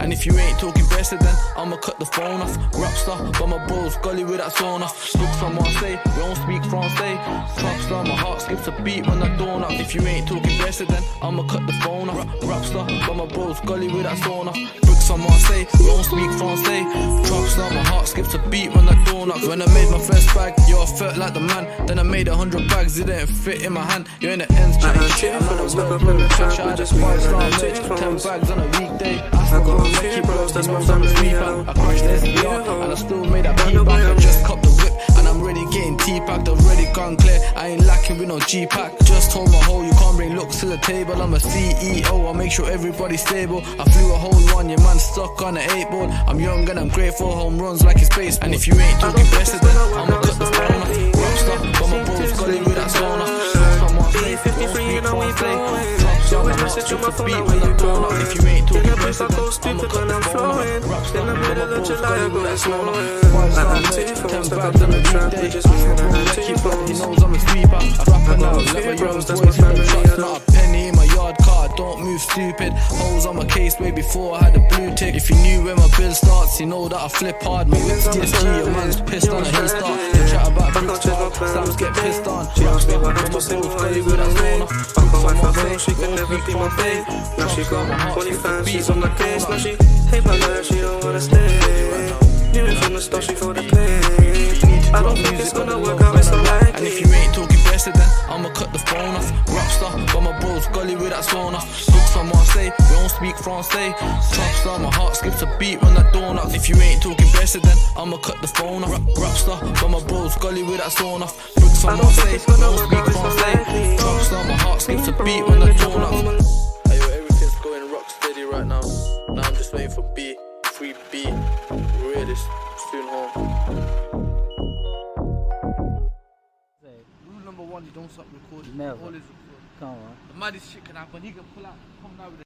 And if you ain't talking better, then I'ma cut the phone off. Rockstar, but my bros, gully with that sawn off. Looks on Marseille, we don't speak Francais. Rockstar, my heart skips a beat when I dawn up. If you ain't talking better, then I'ma cut the phone off. Rockstar, but my bros, gully with that sawn off. Bricks on Marseille, we don't speak Francais. My a beat when I up. When I made my first bag, yo, I felt like the man. Then I made a hundred bags, it didn't fit in my hand. You're in the ends, chatting shit. I'm on the Stuck road, up in the blue trap, trash, I had a just five moving star on merch, take ten bags on a weekday. I got a few bros, that's my I'm a family, sweeper. I crashed the SDR, and I still made that beat back. I just copped the no G-pack. Just told my hoe you can't bring looks to the table. I'm a CEO, I make sure everybody's stable. I flew a whole one, your man stuck on an eight ball. I'm young and I'm grateful, home runs like it's baseball. And if you ain't talking best, then I'ma cut the phone off. Rockstar, got my got it with that sauna. B53, you know we blowing. So You my would heart message on my phone beat like when when I you up. If you ain't talking I then I'ma cut the I'm phone off. flowing. Rockstar, Then I got made my a bros, got liar go with that that's sauna. flowing. I star had two merch, phones, ten stuck bags up on in a the trap, we just Ask left few a young bros, that's my family, know. not a penny in my yard car. Don't move stupid. Holes on my case way before I had a blue tick. If you knew where my bill starts, you know that I flip hard. My whip's DSG, your man's pissed on a hill start. You chat about bricks Slams get pissed on. She asked me what Got I'm my to say, bros, why got you it with at me? sauna. On my phone, she could never be my babe. Now she got My heart only skips a fans, beat she's on the case. Now she hate my life, she don't wanna stay. Knew it from the start, she felt the pain. I don't think it's gonna work out, it's unlikely. And if you ain't Books on Marseille, we don't speak Francais. Topstar, my heart skips a beat when I dawn up. If you ain't talking better, then I'ma cut the phone off. Rockstar, got my bros, gully with that sauna. Books on I don't think Marseille, it's we gonna don't work speak out, it's Francais. unlikely. Topstar, my heart skips a beat when I dawn up. Hey, yo, everything's going rock steady right now. Now I'm just waiting for B, free B, realist, soon home. Rule number one, you don't stop recording. Never. Always record. Come on. The maddest shit can happen. He can pull out, come down with